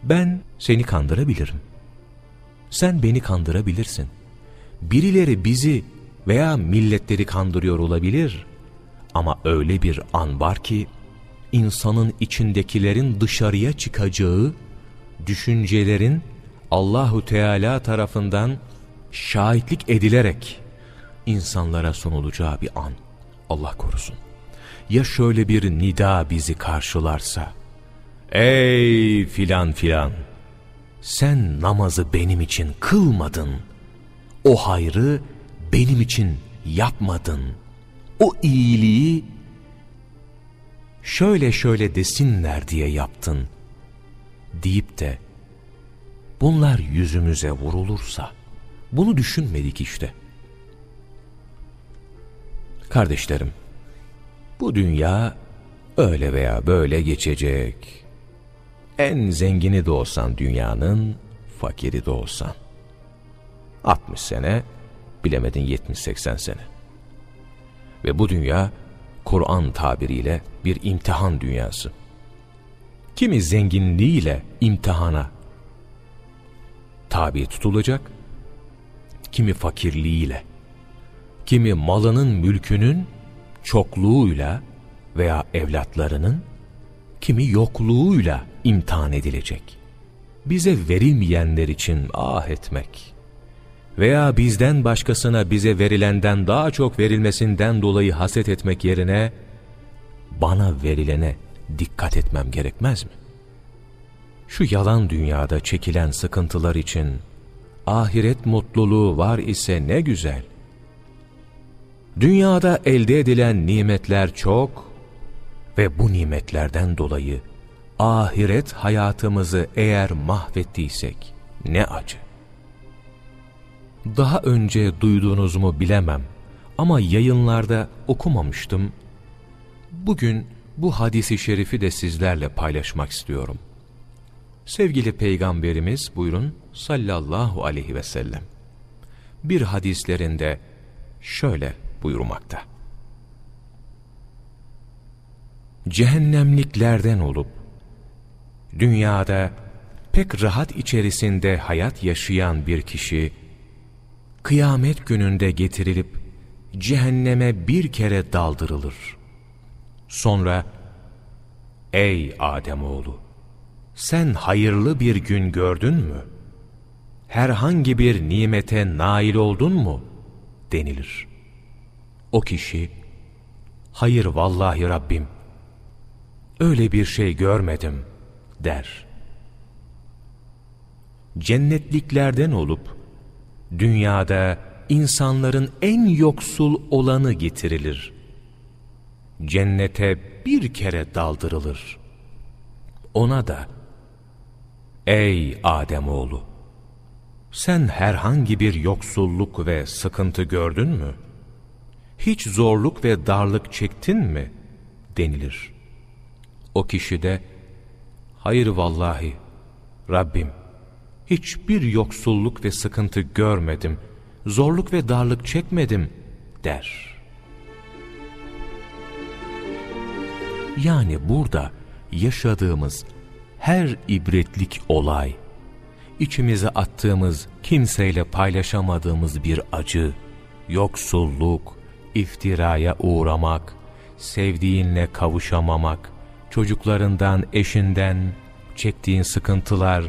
A: Ben seni kandırabilirim. Sen beni kandırabilirsin. Birileri bizi veya milletleri kandırıyor olabilir. Ama öyle bir an var ki, insanın içindekilerin dışarıya çıkacağı, düşüncelerin Allahu Teala tarafından şahitlik edilerek insanlara sunulacağı bir an. Allah korusun. Ya şöyle bir nida bizi karşılarsa, Ey filan filan, sen namazı benim için kılmadın, o hayrı benim için yapmadın, o iyiliği şöyle şöyle desinler diye yaptın deyip de bunlar yüzümüze vurulursa bunu düşünmedik işte. Kardeşlerim bu dünya öyle veya böyle geçecek. En zengini de olsan dünyanın, fakiri de olsan. 60 sene, bilemedin 70-80 sene. Ve bu dünya Kur'an tabiriyle bir imtihan dünyası. Kimi zenginliğiyle imtihana tabi tutulacak, kimi fakirliğiyle, kimi malının mülkünün çokluğuyla veya evlatlarının, kimi yokluğuyla imtihan edilecek. Bize verilmeyenler için ah etmek veya bizden başkasına bize verilenden daha çok verilmesinden dolayı haset etmek yerine bana verilene dikkat etmem gerekmez mi? Şu yalan dünyada çekilen sıkıntılar için ahiret mutluluğu var ise ne güzel. Dünyada elde edilen nimetler çok ve bu nimetlerden dolayı ahiret hayatımızı eğer mahvettiysek ne acı. Daha önce duyduğunuz mu bilemem ama yayınlarda okumamıştım. Bugün bu hadisi şerifi de sizlerle paylaşmak istiyorum. Sevgili Peygamberimiz buyurun sallallahu aleyhi ve sellem bir hadislerinde şöyle buyurmakta. Cehennemliklerden olup dünyada pek rahat içerisinde hayat yaşayan bir kişi kıyamet gününde getirilip cehenneme bir kere daldırılır. Sonra ey Ademoğlu sen hayırlı bir gün gördün mü? Herhangi bir nimete nail oldun mu? denilir. O kişi, hayır vallahi Rabbim, öyle bir şey görmedim der. Cennetliklerden olup, dünyada insanların en yoksul olanı getirilir. Cennete bir kere daldırılır. Ona da, Ey Ademoğlu! Sen herhangi bir yoksulluk ve sıkıntı gördün mü? Hiç zorluk ve darlık çektin mi? denilir. O kişi de, hayır vallahi, Rabbim, hiçbir yoksulluk ve sıkıntı görmedim, zorluk ve darlık çekmedim der. Yani burada yaşadığımız her ibretlik olay, içimize attığımız kimseyle paylaşamadığımız bir acı, yoksulluk, iftiraya uğramak, sevdiğinle kavuşamamak, çocuklarından, eşinden çektiğin sıkıntılar,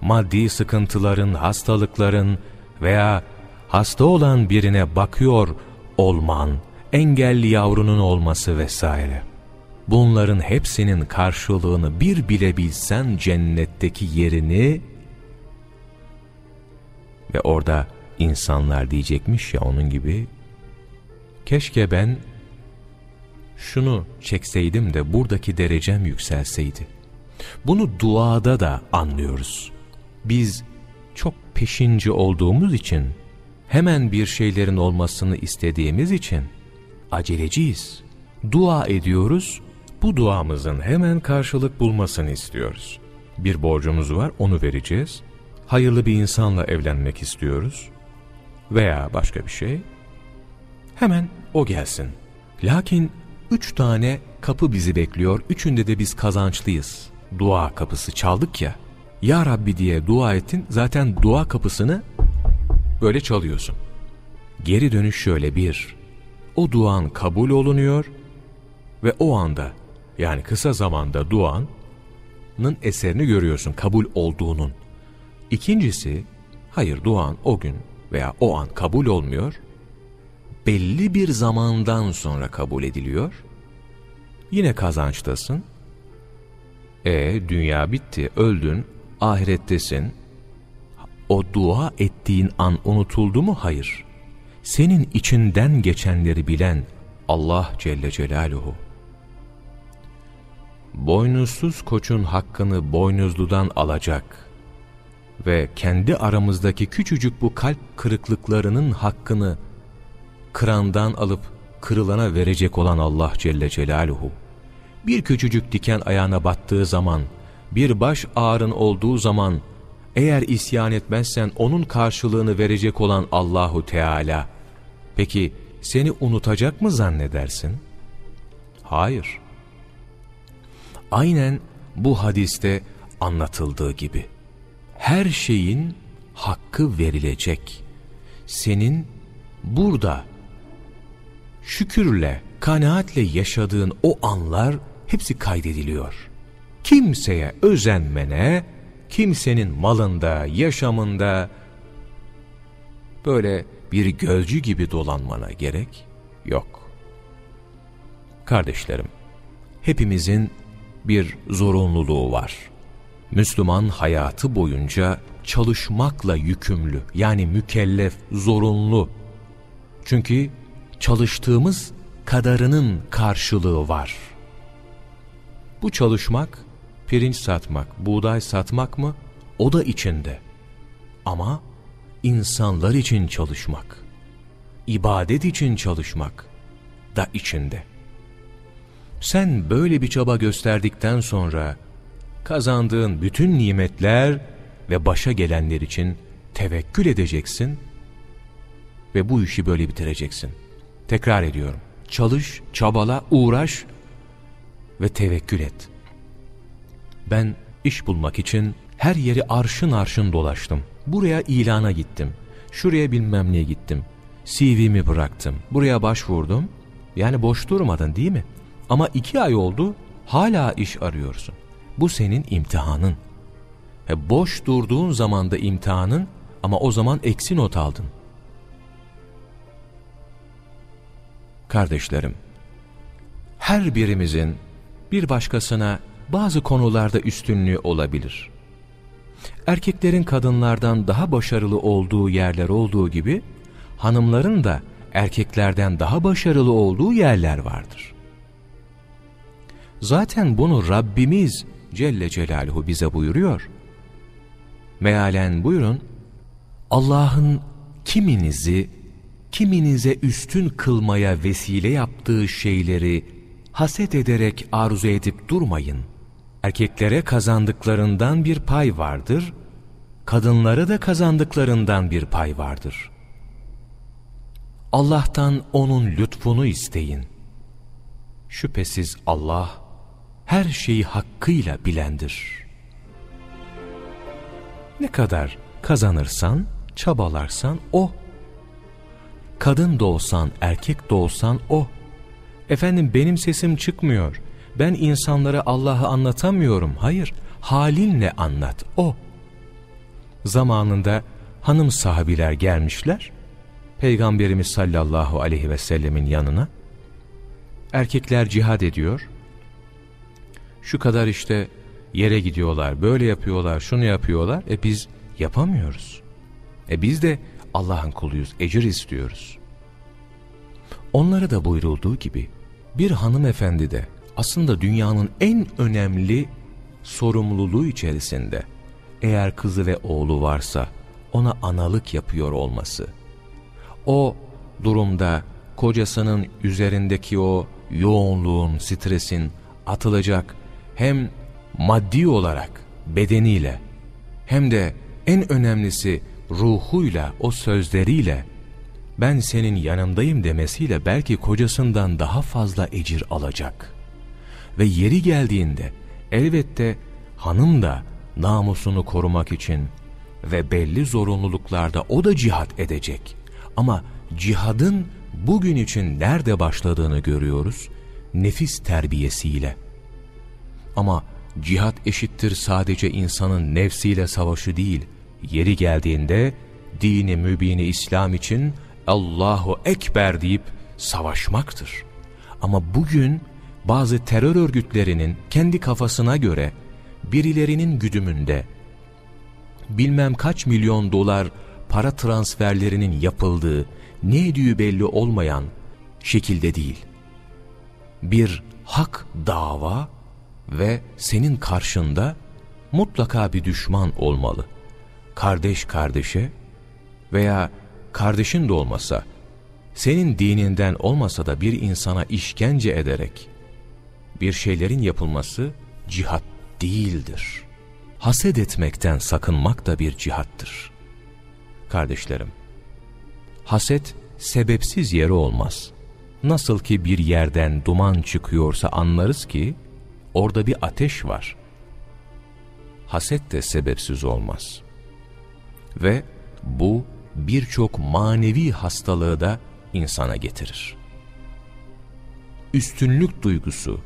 A: maddi sıkıntıların, hastalıkların veya hasta olan birine bakıyor olman, engelli yavrunun olması vesaire. Bunların hepsinin karşılığını bir bile bilsen cennetteki yerini Ve orada insanlar diyecekmiş ya onun gibi, keşke ben şunu çekseydim de buradaki derecem yükselseydi. Bunu duada da anlıyoruz. Biz çok peşinci olduğumuz için, hemen bir şeylerin olmasını istediğimiz için aceleciyiz. Dua ediyoruz, bu duamızın hemen karşılık bulmasını istiyoruz. Bir borcumuz var, onu vereceğiz. Hayırlı bir insanla evlenmek istiyoruz veya başka bir şey. Hemen o gelsin. Lakin üç tane kapı bizi bekliyor, üçünde de biz kazançlıyız. Dua kapısı çaldık ya, Ya Rabbi diye dua ettin, zaten dua kapısını böyle çalıyorsun. Geri dönüş şöyle bir, o duan kabul olunuyor ve o anda yani kısa zamanda duanın eserini görüyorsun kabul olduğunun. İkincisi hayır duan o gün veya o an kabul olmuyor. Belli bir zamandan sonra kabul ediliyor. Yine kazançtasın. E dünya bitti, öldün, ahirettesin. O dua ettiğin an unutuldu mu? Hayır. Senin içinden geçenleri bilen Allah Celle Celaluhu boynuzsuz koçun hakkını boynuzludan alacak ve kendi aramızdaki küçücük bu kalp kırıklıklarının hakkını kırandan alıp kırılana verecek olan Allah Celle Celaluhu, bir küçücük diken ayağına battığı zaman, bir baş ağrın olduğu zaman, eğer isyan etmezsen onun karşılığını verecek olan Allahu Teala, peki seni unutacak mı zannedersin? Hayır aynen bu hadiste anlatıldığı gibi. Her şeyin hakkı verilecek. Senin burada şükürle, kanaatle yaşadığın o anlar hepsi kaydediliyor. Kimseye özenmene, kimsenin malında, yaşamında böyle bir gölcü gibi dolanmana gerek yok. Kardeşlerim, hepimizin bir zorunluluğu var. Müslüman hayatı boyunca çalışmakla yükümlü yani mükellef, zorunlu. Çünkü çalıştığımız kadarının karşılığı var. Bu çalışmak, pirinç satmak, buğday satmak mı? O da içinde. Ama insanlar için çalışmak, ibadet için çalışmak da içinde. Sen böyle bir çaba gösterdikten sonra kazandığın bütün nimetler ve başa gelenler için tevekkül edeceksin ve bu işi böyle bitireceksin. Tekrar ediyorum. Çalış, çabala, uğraş ve tevekkül et. Ben iş bulmak için her yeri arşın arşın dolaştım. Buraya ilana gittim. Şuraya bilmem neye gittim. CV'mi bıraktım. Buraya başvurdum. Yani boş durmadın değil mi? Ama iki ay oldu hala iş arıyorsun. Bu senin imtihanın. Ve boş durduğun zaman da imtihanın ama o zaman eksi not aldın. Kardeşlerim, her birimizin bir başkasına bazı konularda üstünlüğü olabilir. Erkeklerin kadınlardan daha başarılı olduğu yerler olduğu gibi, hanımların da erkeklerden daha başarılı olduğu yerler vardır. Zaten bunu Rabbimiz Celle Celaluhu bize buyuruyor. Mealen buyurun, Allah'ın kiminizi, kiminize üstün kılmaya vesile yaptığı şeyleri haset ederek arzu edip durmayın. Erkeklere kazandıklarından bir pay vardır, kadınlara da kazandıklarından bir pay vardır. Allah'tan onun lütfunu isteyin. Şüphesiz Allah, her şeyi hakkıyla bilendir. Ne kadar kazanırsan, çabalarsan o. Kadın da olsan, erkek de olsan o. Efendim benim sesim çıkmıyor. Ben insanlara Allah'ı anlatamıyorum. Hayır, halinle anlat o. Zamanında hanım sahabiler gelmişler. Peygamberimiz sallallahu aleyhi ve sellemin yanına. Erkekler cihad ediyor şu kadar işte yere gidiyorlar, böyle yapıyorlar, şunu yapıyorlar. E biz yapamıyoruz. E biz de Allah'ın kuluyuz, ecir istiyoruz. Onlara da buyurulduğu gibi bir hanımefendi de aslında dünyanın en önemli sorumluluğu içerisinde eğer kızı ve oğlu varsa ona analık yapıyor olması. O durumda kocasının üzerindeki o yoğunluğun, stresin atılacak hem maddi olarak bedeniyle hem de en önemlisi ruhuyla, o sözleriyle ben senin yanındayım demesiyle belki kocasından daha fazla ecir alacak. Ve yeri geldiğinde elbette hanım da namusunu korumak için ve belli zorunluluklarda o da cihat edecek. Ama cihadın bugün için nerede başladığını görüyoruz? Nefis terbiyesiyle. Ama cihat eşittir sadece insanın nefsiyle savaşı değil, yeri geldiğinde dini mübini İslam için Allahu Ekber deyip savaşmaktır. Ama bugün bazı terör örgütlerinin kendi kafasına göre birilerinin güdümünde bilmem kaç milyon dolar para transferlerinin yapıldığı ne ediği belli olmayan şekilde değil. Bir hak dava ve senin karşında mutlaka bir düşman olmalı. Kardeş kardeşe veya kardeşin de olmasa, senin dininden olmasa da bir insana işkence ederek bir şeylerin yapılması cihat değildir. Haset etmekten sakınmak da bir cihattır. Kardeşlerim, haset sebepsiz yere olmaz. Nasıl ki bir yerden duman çıkıyorsa anlarız ki orada bir ateş var. Haset de sebepsiz olmaz. Ve bu birçok manevi hastalığı da insana getirir. Üstünlük duygusu,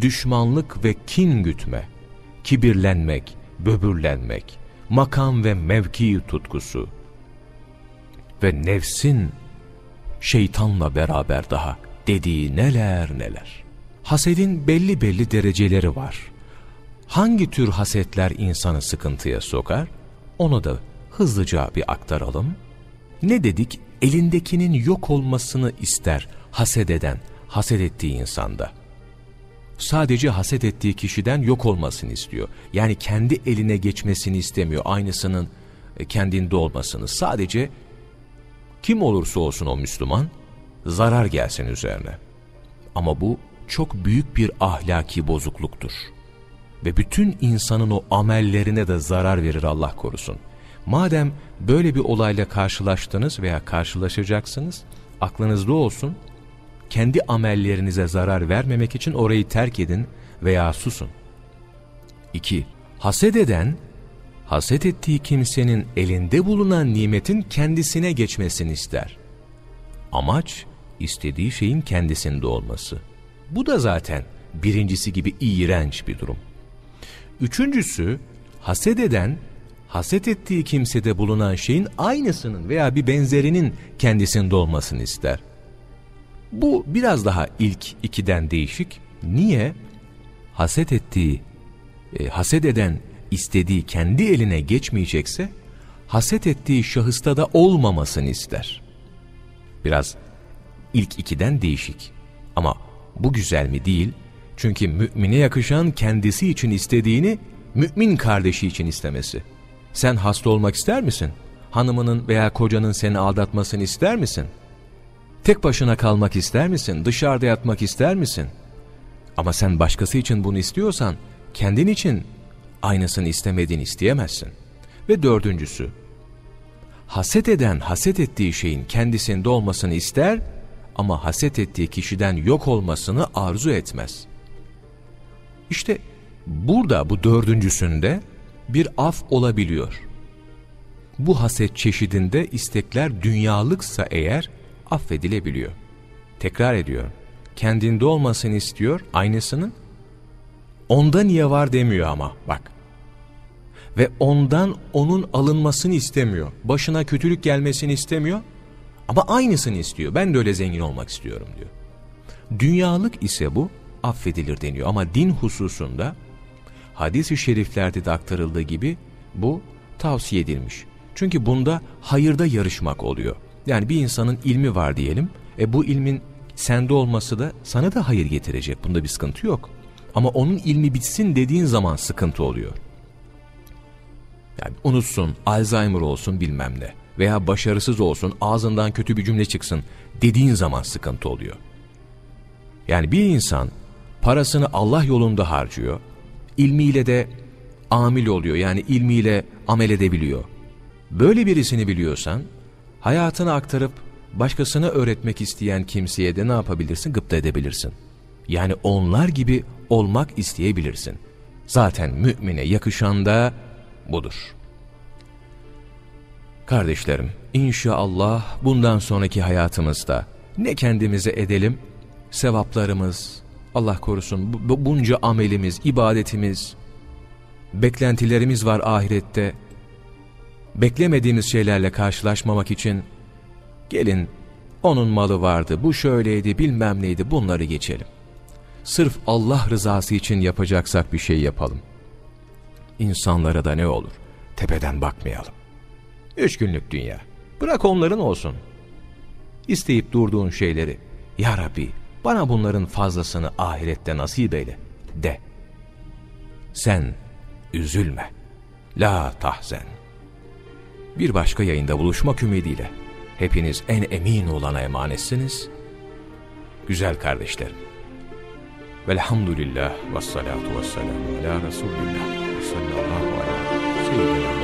A: düşmanlık ve kin gütme, kibirlenmek, böbürlenmek, makam ve mevki tutkusu ve nefsin şeytanla beraber daha dediği neler neler. Hasedin belli belli dereceleri var. Hangi tür hasetler insanı sıkıntıya sokar? Onu da hızlıca bir aktaralım. Ne dedik? Elindekinin yok olmasını ister haset eden, haset ettiği insanda. Sadece haset ettiği kişiden yok olmasını istiyor. Yani kendi eline geçmesini istemiyor. Aynısının e, kendinde olmasını. Sadece kim olursa olsun o Müslüman zarar gelsin üzerine. Ama bu çok büyük bir ahlaki bozukluktur. Ve bütün insanın o amellerine de zarar verir Allah korusun. Madem böyle bir olayla karşılaştınız veya karşılaşacaksınız, aklınızda olsun, kendi amellerinize zarar vermemek için orayı terk edin veya susun. 2. Haset eden, haset ettiği kimsenin elinde bulunan nimetin kendisine geçmesini ister. Amaç, istediği şeyin kendisinde olması. Bu da zaten birincisi gibi iğrenç bir durum. Üçüncüsü, haset eden, haset ettiği kimsede bulunan şeyin aynısının veya bir benzerinin kendisinde olmasını ister. Bu biraz daha ilk ikiden değişik. Niye? Haset ettiği, e, haset eden istediği kendi eline geçmeyecekse, haset ettiği şahısta da olmamasını ister. Biraz ilk ikiden değişik. Ama bu güzel mi değil? Çünkü mümine yakışan kendisi için istediğini mümin kardeşi için istemesi. Sen hasta olmak ister misin? Hanımının veya kocanın seni aldatmasını ister misin? Tek başına kalmak ister misin? Dışarıda yatmak ister misin? Ama sen başkası için bunu istiyorsan, kendin için aynısını istemediğini isteyemezsin. Ve dördüncüsü, haset eden haset ettiği şeyin kendisinde olmasını ister ama haset ettiği kişiden yok olmasını arzu etmez. İşte burada bu dördüncüsünde bir af olabiliyor. Bu haset çeşidinde istekler dünyalıksa eğer affedilebiliyor. Tekrar ediyor. Kendinde olmasını istiyor aynısının. Onda niye var demiyor ama bak. Ve ondan onun alınmasını istemiyor. Başına kötülük gelmesini istemiyor. Ama aynısını istiyor. Ben de öyle zengin olmak istiyorum diyor. Dünyalık ise bu affedilir deniyor. Ama din hususunda hadis-i şeriflerde de aktarıldığı gibi bu tavsiye edilmiş. Çünkü bunda hayırda yarışmak oluyor. Yani bir insanın ilmi var diyelim. E bu ilmin sende olması da sana da hayır getirecek. Bunda bir sıkıntı yok. Ama onun ilmi bitsin dediğin zaman sıkıntı oluyor. Yani unutsun, Alzheimer olsun bilmem ne veya başarısız olsun, ağzından kötü bir cümle çıksın dediğin zaman sıkıntı oluyor. Yani bir insan parasını Allah yolunda harcıyor, ilmiyle de amil oluyor yani ilmiyle amel edebiliyor. Böyle birisini biliyorsan, hayatını aktarıp başkasına öğretmek isteyen kimseye de ne yapabilirsin? Gıpta edebilirsin. Yani onlar gibi olmak isteyebilirsin. Zaten mümine yakışan da budur. Kardeşlerim, inşallah bundan sonraki hayatımızda ne kendimize edelim, sevaplarımız, Allah korusun bunca amelimiz, ibadetimiz, beklentilerimiz var ahirette. Beklemediğimiz şeylerle karşılaşmamak için gelin onun malı vardı, bu şöyleydi, bilmem neydi bunları geçelim. Sırf Allah rızası için yapacaksak bir şey yapalım. İnsanlara da ne olur? Tepeden bakmayalım. Üç günlük dünya. Bırak onların olsun. İsteyip durduğun şeyleri, Ya Rabbi bana bunların fazlasını ahirette nasip eyle de. Sen üzülme. La tahzen. Bir başka yayında buluşmak ümidiyle. Hepiniz en emin olana emanetsiniz. Güzel kardeşlerim. Velhamdülillah ve salatu ve selamu ala Resulillah sallallahu aleyhi ve sellem.